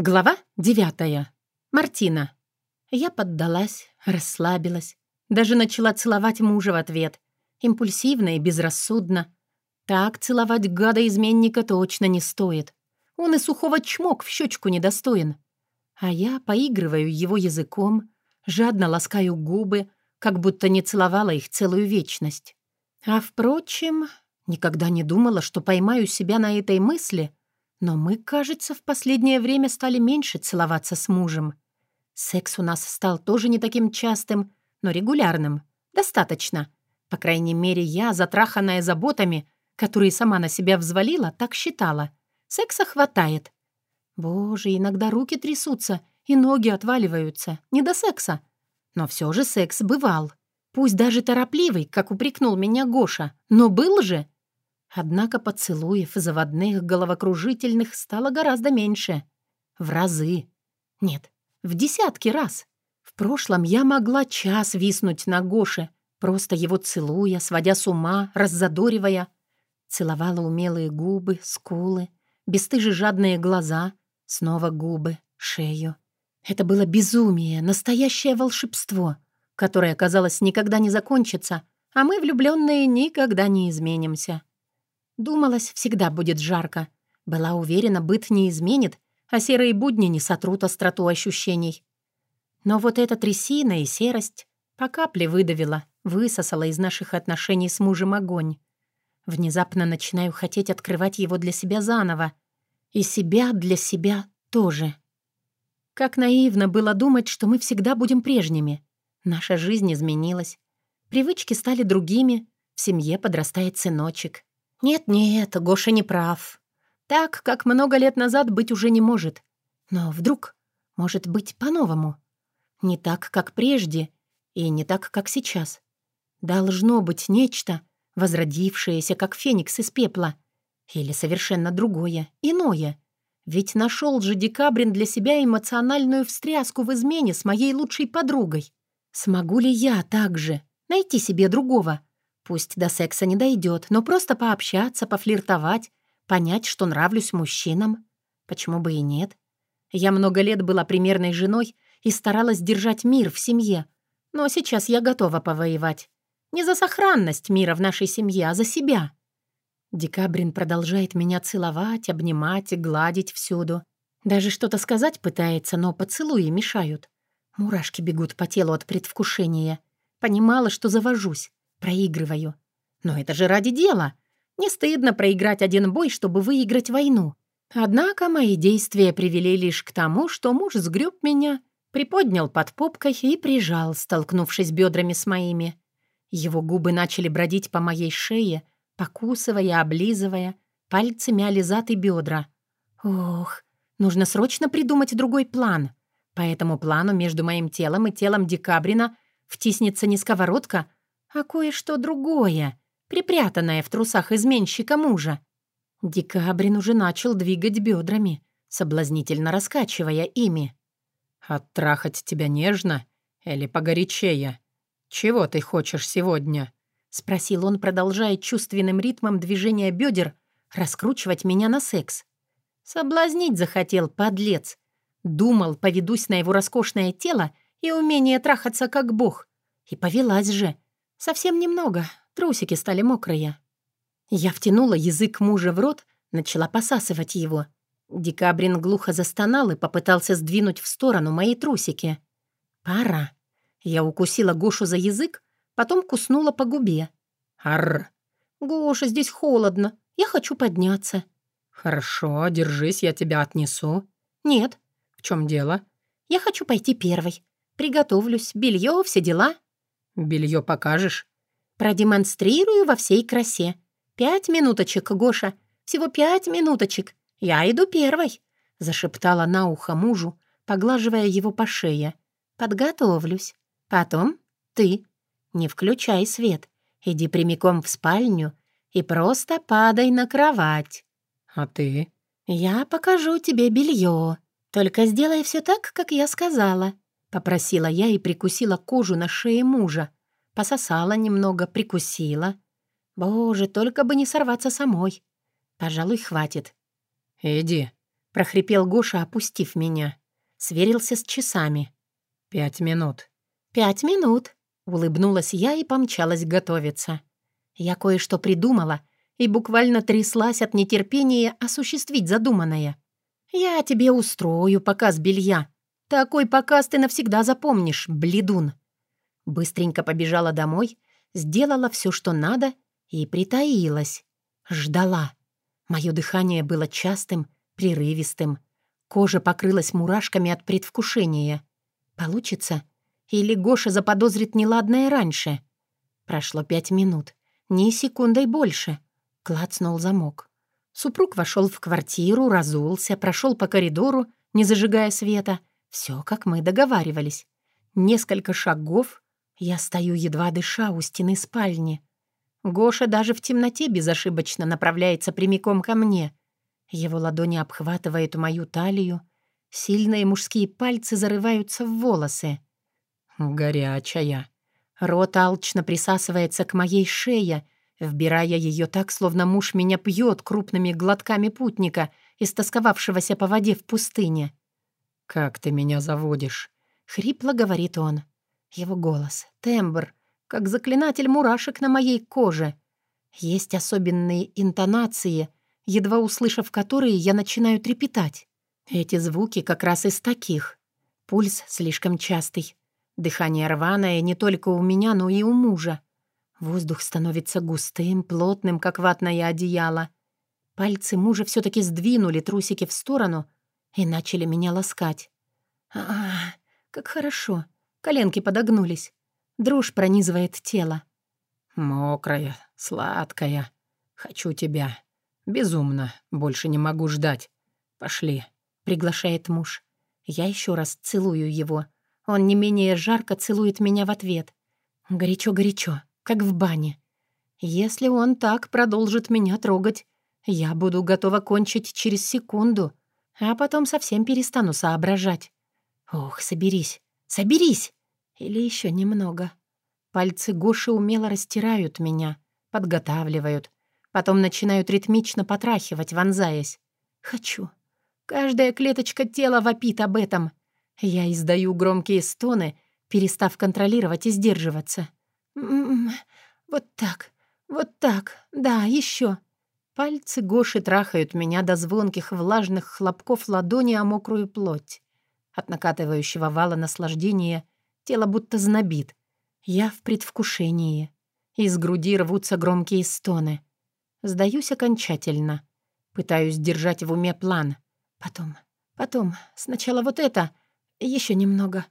Глава девятая. Мартина. Я поддалась, расслабилась. Даже начала целовать мужа в ответ. Импульсивно и безрассудно. Так целовать гада-изменника точно не стоит. Он и сухого чмок в щечку недостоин. А я поигрываю его языком, жадно ласкаю губы, как будто не целовала их целую вечность. А впрочем, никогда не думала, что поймаю себя на этой мысли — но мы, кажется, в последнее время стали меньше целоваться с мужем. Секс у нас стал тоже не таким частым, но регулярным. Достаточно. По крайней мере, я, затраханная заботами, которые сама на себя взвалила, так считала. Секса хватает. Боже, иногда руки трясутся и ноги отваливаются. Не до секса. Но все же секс бывал. Пусть даже торопливый, как упрекнул меня Гоша, но был же. Однако поцелуев заводных головокружительных стало гораздо меньше. В разы. Нет, в десятки раз. В прошлом я могла час виснуть на Гоше, просто его целуя, сводя с ума, раззадоривая. Целовала умелые губы, скулы, бесстыжие жадные глаза, снова губы, шею. Это было безумие, настоящее волшебство, которое, казалось, никогда не закончится, а мы, влюбленные, никогда не изменимся. Думалось, всегда будет жарко. Была уверена, быт не изменит, а серые будни не сотрут остроту ощущений. Но вот эта трясина и серость по капле выдавила, высосала из наших отношений с мужем огонь. Внезапно начинаю хотеть открывать его для себя заново. И себя для себя тоже. Как наивно было думать, что мы всегда будем прежними. Наша жизнь изменилась. Привычки стали другими, в семье подрастает сыночек. Нет-нет, Гоша не прав. Так, как много лет назад быть уже не может. Но вдруг может быть по-новому. Не так, как прежде, и не так, как сейчас. Должно быть нечто, возродившееся, как феникс из пепла. Или совершенно другое, иное. Ведь нашел же Декабрин для себя эмоциональную встряску в измене с моей лучшей подругой. Смогу ли я также найти себе другого, Пусть до секса не дойдет, но просто пообщаться, пофлиртовать, понять, что нравлюсь мужчинам. Почему бы и нет? Я много лет была примерной женой и старалась держать мир в семье. Но сейчас я готова повоевать. Не за сохранность мира в нашей семье, а за себя. Декабрин продолжает меня целовать, обнимать гладить всюду. Даже что-то сказать пытается, но поцелуи мешают. Мурашки бегут по телу от предвкушения. Понимала, что завожусь. Проигрываю. Но это же ради дела. Не стыдно проиграть один бой, чтобы выиграть войну. Однако мои действия привели лишь к тому, что муж сгреб меня, приподнял под попкой и прижал, столкнувшись бедрами с моими. Его губы начали бродить по моей шее, покусывая, облизывая, пальцы мяли зад и бедра. Ох, нужно срочно придумать другой план. По этому плану между моим телом и телом Декабрина втиснется не сковородка, а кое-что другое, припрятанное в трусах изменщика мужа. Декабрин уже начал двигать бедрами, соблазнительно раскачивая ими. «Оттрахать тебя нежно или погорячее? Чего ты хочешь сегодня?» — спросил он, продолжая чувственным ритмом движения бедер раскручивать меня на секс. Соблазнить захотел, подлец. Думал, поведусь на его роскошное тело и умение трахаться как бог. И повелась же — Совсем немного, трусики стали мокрые. Я втянула язык мужа в рот, начала посасывать его. Декабрин глухо застонал и попытался сдвинуть в сторону мои трусики. «Пора». Я укусила Гошу за язык, потом куснула по губе. «Арр!» «Гоша, здесь холодно. Я хочу подняться». «Хорошо, держись, я тебя отнесу». «Нет». «В чем дело?» «Я хочу пойти первой. Приготовлюсь, белье, все дела». «Белье покажешь?» «Продемонстрирую во всей красе. Пять минуточек, Гоша. Всего пять минуточек. Я иду первой», — зашептала на ухо мужу, поглаживая его по шее. «Подготовлюсь. Потом ты. Не включай свет. Иди прямиком в спальню и просто падай на кровать». «А ты?» «Я покажу тебе белье. Только сделай все так, как я сказала. Попросила я и прикусила кожу на шее мужа. Пососала немного, прикусила. Боже, только бы не сорваться самой. Пожалуй, хватит. «Иди». — прохрипел Гоша, опустив меня. Сверился с часами. «Пять минут». «Пять минут», — улыбнулась я и помчалась готовиться. Я кое-что придумала и буквально тряслась от нетерпения осуществить задуманное. «Я тебе устрою показ белья. Такой показ ты навсегда запомнишь, бледун». Быстренько побежала домой, сделала все, что надо, и притаилась. Ждала. Мое дыхание было частым, прерывистым. Кожа покрылась мурашками от предвкушения. Получится? Или Гоша заподозрит неладное раньше? Прошло пять минут. Ни секундой больше. Клацнул замок. Супруг вошел в квартиру, разулся, прошел по коридору, не зажигая света. Все, как мы договаривались. Несколько шагов. Я стою, едва дыша, у стены спальни. Гоша даже в темноте безошибочно направляется прямиком ко мне. Его ладони обхватывают мою талию. Сильные мужские пальцы зарываются в волосы. «Горячая». Рот алчно присасывается к моей шее, вбирая ее так, словно муж меня пьет крупными глотками путника, истосковавшегося по воде в пустыне. «Как ты меня заводишь?» — хрипло говорит он. Его голос, тембр, как заклинатель мурашек на моей коже. Есть особенные интонации, едва услышав которые, я начинаю трепетать. Эти звуки как раз из таких. Пульс слишком частый. Дыхание рваное не только у меня, но и у мужа. Воздух становится густым, плотным, как ватное одеяло. Пальцы мужа все таки сдвинули трусики в сторону и начали меня ласкать. А, как хорошо. Коленки подогнулись. Дрожь пронизывает тело. «Мокрая, сладкая. Хочу тебя. Безумно. Больше не могу ждать. Пошли», — приглашает муж. Я еще раз целую его. Он не менее жарко целует меня в ответ. Горячо-горячо, как в бане. Если он так продолжит меня трогать, я буду готова кончить через секунду, а потом совсем перестану соображать. Ох, соберись, соберись! Или еще немного. Пальцы Гоши умело растирают меня, подготавливают. Потом начинают ритмично потрахивать, вонзаясь. Хочу. Каждая клеточка тела вопит об этом. Я издаю громкие стоны, перестав контролировать и сдерживаться. М м-м-м, вот так, вот так, да, еще. Пальцы Гоши трахают меня до звонких влажных хлопков ладони о мокрую плоть. От накатывающего вала наслаждения Тело будто знобит. Я в предвкушении. Из груди рвутся громкие стоны. Сдаюсь окончательно. Пытаюсь держать в уме план. Потом, потом, сначала вот это, еще немного.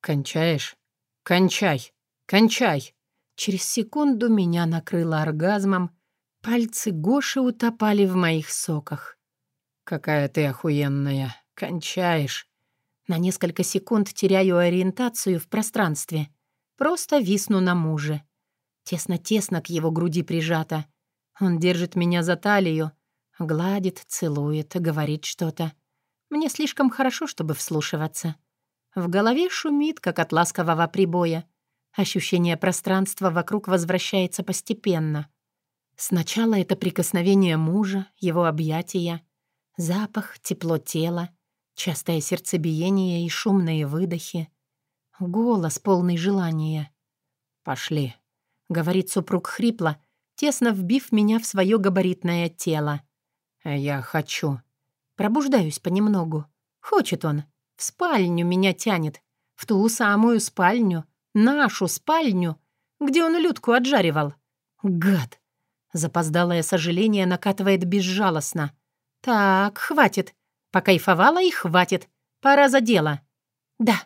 «Кончаешь? Кончай! Кончай!» Через секунду меня накрыло оргазмом. Пальцы Гоши утопали в моих соках. «Какая ты охуенная! Кончаешь!» На несколько секунд теряю ориентацию в пространстве. Просто висну на муже. Тесно-тесно к его груди прижата. Он держит меня за талию, гладит, целует, говорит что-то. Мне слишком хорошо, чтобы вслушиваться. В голове шумит, как от ласкового прибоя. Ощущение пространства вокруг возвращается постепенно. Сначала это прикосновение мужа, его объятия, запах, тепло тела, Частое сердцебиение и шумные выдохи. Голос, полный желания. «Пошли», — говорит супруг хрипло, тесно вбив меня в свое габаритное тело. «Я хочу». Пробуждаюсь понемногу. Хочет он. В спальню меня тянет. В ту самую спальню. Нашу спальню, где он Людку отжаривал. Гад. Запоздалое сожаление накатывает безжалостно. Так, хватит. Покайфовала и хватит. Пора за дело. Да,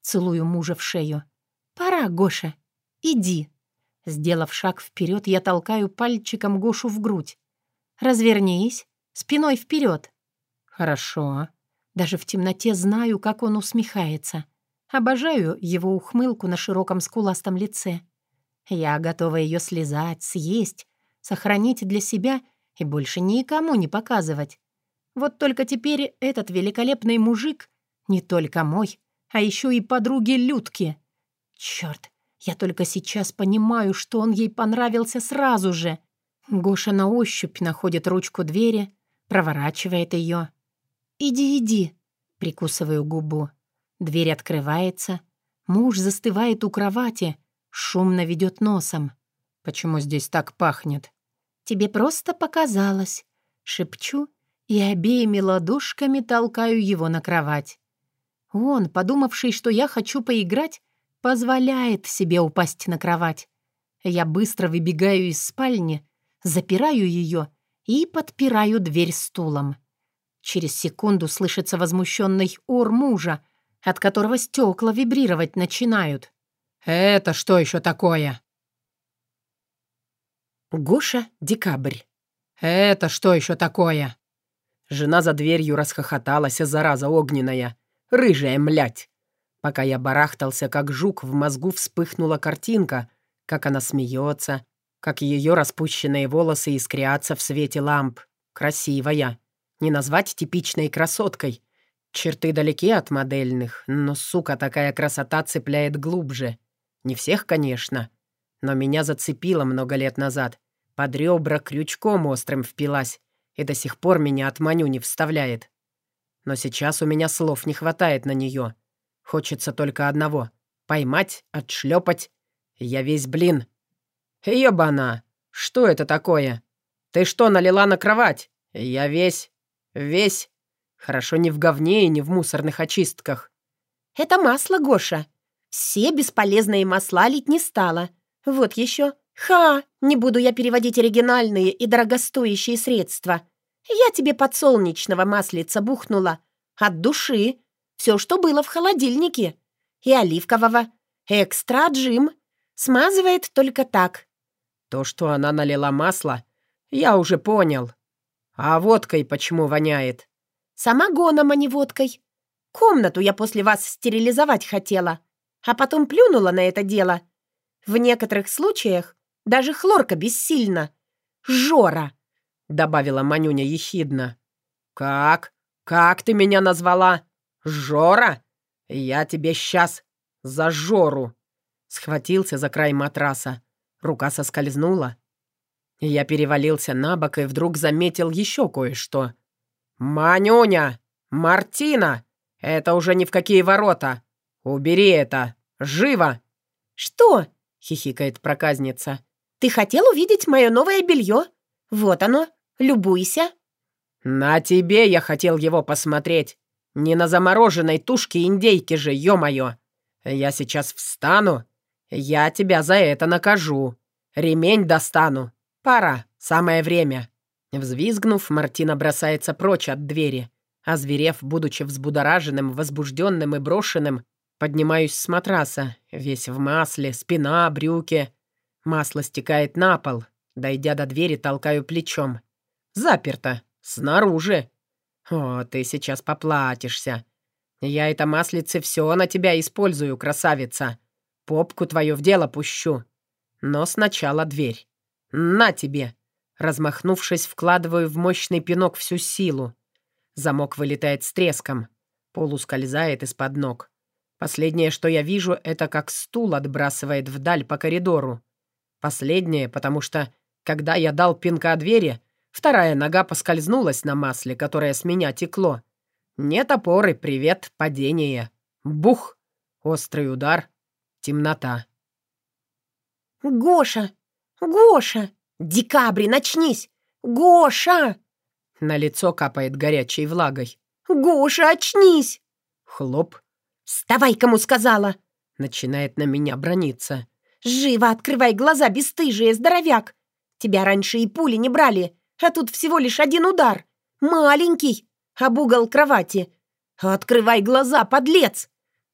целую мужа в шею. Пора, Гоша. Иди. Сделав шаг вперед, я толкаю пальчиком Гошу в грудь. Развернись, спиной вперед. Хорошо. Даже в темноте знаю, как он усмехается. Обожаю его ухмылку на широком скуластом лице. Я готова ее слезать, съесть, сохранить для себя и больше никому не показывать. Вот только теперь этот великолепный мужик не только мой, а еще и подруги Людки. Черт, я только сейчас понимаю, что он ей понравился сразу же. Гоша на ощупь находит ручку двери, проворачивает ее. иди, иди», — прикусываю губу. Дверь открывается. Муж застывает у кровати, шумно ведет носом. «Почему здесь так пахнет?» «Тебе просто показалось», — шепчу и обеими ладошками толкаю его на кровать. Он, подумавший, что я хочу поиграть, позволяет себе упасть на кровать. Я быстро выбегаю из спальни, запираю ее и подпираю дверь стулом. Через секунду слышится возмущенный ор мужа, от которого стекла вибрировать начинают. «Это что еще такое?» Гоша, декабрь. «Это что еще такое?» Жена за дверью расхохоталась, зараза огненная. Рыжая, млять. Пока я барахтался, как жук, в мозгу вспыхнула картинка, как она смеется, как ее распущенные волосы искрятся в свете ламп. Красивая. Не назвать типичной красоткой. Черты далеки от модельных, но, сука, такая красота цепляет глубже. Не всех, конечно. Но меня зацепило много лет назад. Под ребра крючком острым впилась и до сих пор меня от Маню не вставляет. Но сейчас у меня слов не хватает на нее. Хочется только одного — поймать, отшлепать. Я весь блин. Ебана! Что это такое? Ты что, налила на кровать? Я весь... весь... Хорошо не в говне и не в мусорных очистках. «Это масло, Гоша. Все бесполезные масла лить не стало. Вот еще. Ха! Не буду я переводить оригинальные и дорогостоящие средства. Я тебе подсолнечного маслица бухнула. От души. Все, что было в холодильнике. И оливкового. Экстра джим. Смазывает только так. То, что она налила масло, я уже понял. А водкой почему воняет? Самогоном, а не водкой. Комнату я после вас стерилизовать хотела. А потом плюнула на это дело. В некоторых случаях даже хлорка бессильна. Жора!» — добавила Манюня ехидно. «Как? Как ты меня назвала? Жора? Я тебе сейчас за Жору!» Схватился за край матраса. Рука соскользнула. Я перевалился на бок и вдруг заметил еще кое-что. «Манюня! Мартина! Это уже ни в какие ворота! Убери это! Живо!» «Что?» — хихикает проказница. Ты хотел увидеть мое новое белье? Вот оно, любуйся». «На тебе я хотел его посмотреть. Не на замороженной тушке индейки же, ё-моё. Я сейчас встану, я тебя за это накажу. Ремень достану. Пора, самое время». Взвизгнув, Мартина бросается прочь от двери. А зверев, будучи взбудораженным, возбужденным и брошенным, поднимаюсь с матраса, весь в масле, спина, брюки. Масло стекает на пол. Дойдя до двери, толкаю плечом. Заперто. Снаружи. О, ты сейчас поплатишься. Я это маслице все на тебя использую, красавица. Попку твою в дело пущу. Но сначала дверь. На тебе. Размахнувшись, вкладываю в мощный пинок всю силу. Замок вылетает с треском. Пол ускользает из-под ног. Последнее, что я вижу, это как стул отбрасывает вдаль по коридору. Последнее, потому что, когда я дал пинка двери, вторая нога поскользнулась на масле, которое с меня текло. Нет опоры, привет, падение. Бух! Острый удар. Темнота. «Гоша! Гоша! Декабрь, начнись! Гоша!» На лицо капает горячей влагой. «Гоша, очнись!» Хлоп. «Вставай, кому сказала!» Начинает на меня брониться. «Живо открывай глаза, бесстыжие, здоровяк! Тебя раньше и пули не брали, а тут всего лишь один удар. Маленький, об угол кровати. Открывай глаза, подлец!»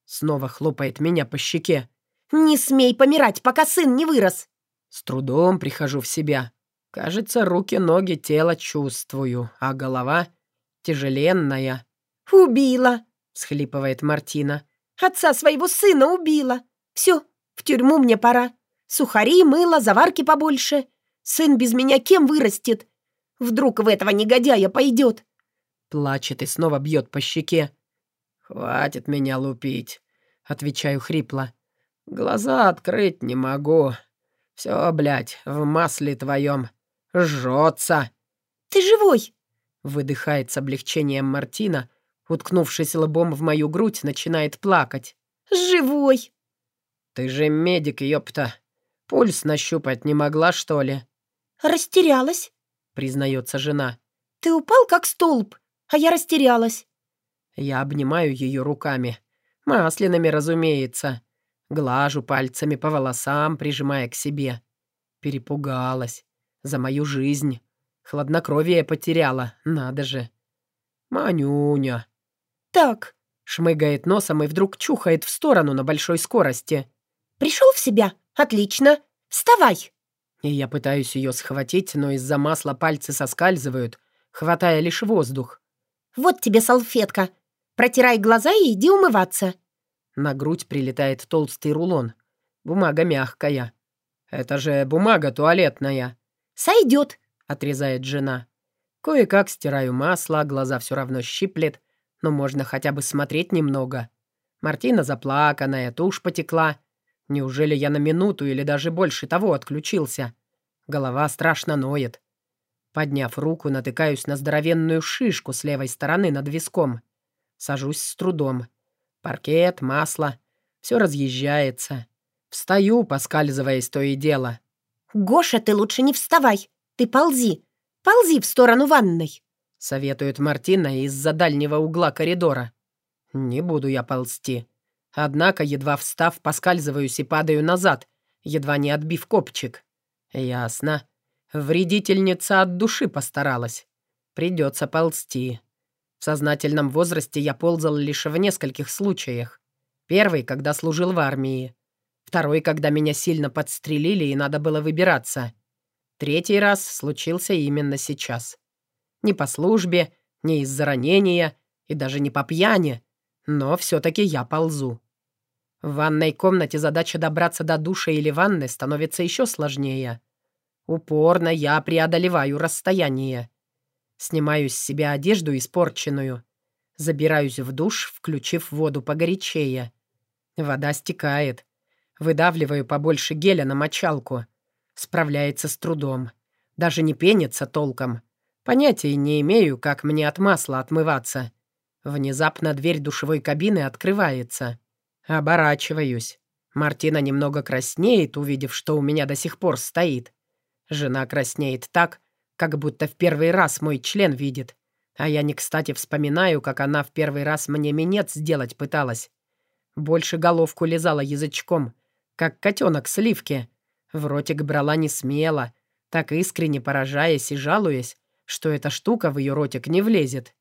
Снова хлопает меня по щеке. «Не смей помирать, пока сын не вырос!» С трудом прихожу в себя. Кажется, руки, ноги, тело чувствую, а голова тяжеленная. «Убила!» — схлипывает Мартина. «Отца своего сына убила! Все, в тюрьму мне пора. Сухари, мыло, заварки побольше. Сын без меня кем вырастет? Вдруг в этого негодяя пойдет?» Плачет и снова бьет по щеке. «Хватит меня лупить», — отвечаю хрипло. «Глаза открыть не могу. Все, блядь, в масле твоем. Жжется». «Ты живой!» — выдыхает с облегчением Мартина, уткнувшись лбом в мою грудь, начинает плакать. «Живой!» «Ты же медик, ёпта. Пульс нащупать не могла, что ли?» «Растерялась», — признается жена. «Ты упал, как столб, а я растерялась». Я обнимаю ее руками. Масляными, разумеется. Глажу пальцами по волосам, прижимая к себе. Перепугалась. За мою жизнь. Хладнокровие потеряла, надо же. «Манюня». «Так», — шмыгает носом и вдруг чухает в сторону на большой скорости. «Пришел в себя? Отлично. Вставай!» И я пытаюсь ее схватить, но из-за масла пальцы соскальзывают, хватая лишь воздух. «Вот тебе салфетка. Протирай глаза и иди умываться». На грудь прилетает толстый рулон. Бумага мягкая. «Это же бумага туалетная». «Сойдет», — отрезает жена. Кое-как стираю масло, глаза все равно щиплет, но можно хотя бы смотреть немного. Мартина заплаканная, тушь потекла. Неужели я на минуту или даже больше того отключился? Голова страшно ноет. Подняв руку, натыкаюсь на здоровенную шишку с левой стороны над виском. Сажусь с трудом. Паркет, масло. Все разъезжается. Встаю, поскальзываясь то и дело. «Гоша, ты лучше не вставай. Ты ползи. Ползи в сторону ванной», — советует Мартина из-за дальнего угла коридора. «Не буду я ползти. Однако, едва встав, поскальзываюсь и падаю назад, едва не отбив копчик. Ясно. Вредительница от души постаралась. Придется ползти. В сознательном возрасте я ползал лишь в нескольких случаях. Первый, когда служил в армии. Второй, когда меня сильно подстрелили и надо было выбираться. Третий раз случился именно сейчас. Не по службе, не из-за ранения и даже не по пьяни, но все-таки я ползу. В ванной комнате задача добраться до душа или ванны становится еще сложнее. Упорно я преодолеваю расстояние. Снимаю с себя одежду испорченную. Забираюсь в душ, включив воду погорячее. Вода стекает. Выдавливаю побольше геля на мочалку. Справляется с трудом. Даже не пенится толком. Понятия не имею, как мне от масла отмываться. Внезапно дверь душевой кабины открывается. Оборачиваюсь. Мартина немного краснеет, увидев, что у меня до сих пор стоит. Жена краснеет так, как будто в первый раз мой член видит. А я не кстати вспоминаю, как она в первый раз мне минет сделать пыталась. Больше головку лизала язычком, как котенок сливки. В ротик брала не смело, так искренне поражаясь и жалуясь, что эта штука в ее ротик не влезет.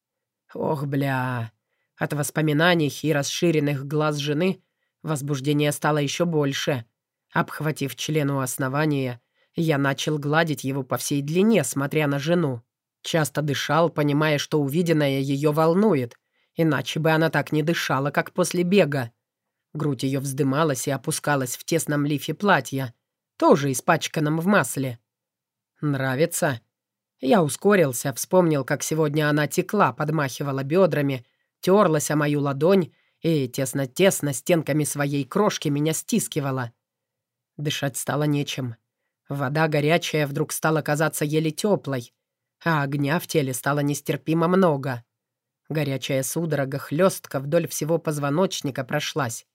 Ох, бля. От воспоминаний и расширенных глаз жены возбуждение стало еще больше. Обхватив члену основания, я начал гладить его по всей длине, смотря на жену. Часто дышал, понимая, что увиденное ее волнует, иначе бы она так не дышала, как после бега. Грудь ее вздымалась и опускалась в тесном лифе платья, тоже испачканном в масле. «Нравится?» Я ускорился, вспомнил, как сегодня она текла, подмахивала бедрами, терлась о мою ладонь и тесно-тесно стенками своей крошки меня стискивала. Дышать стало нечем. Вода горячая вдруг стала казаться еле теплой, а огня в теле стало нестерпимо много. Горячая судорога хлестка вдоль всего позвоночника прошлась.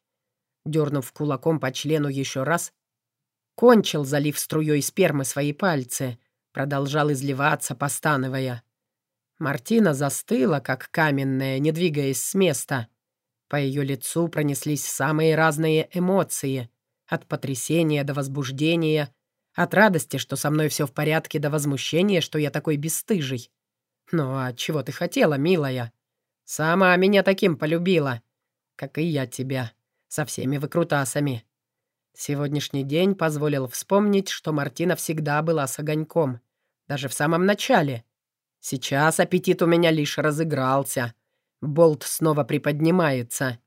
Дернув кулаком по члену еще раз, Кончил, залив струей спермы свои пальцы, продолжал изливаться, постановая. Мартина застыла, как каменная, не двигаясь с места. По ее лицу пронеслись самые разные эмоции. От потрясения до возбуждения, от радости, что со мной все в порядке, до возмущения, что я такой бесстыжий. Ну а чего ты хотела, милая? Сама меня таким полюбила, как и я тебя, со всеми выкрутасами. Сегодняшний день позволил вспомнить, что Мартина всегда была с огоньком, даже в самом начале. Сейчас аппетит у меня лишь разыгрался. Болт снова приподнимается.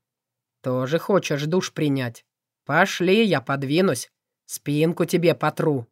Тоже хочешь душ принять? Пошли, я подвинусь. Спинку тебе потру.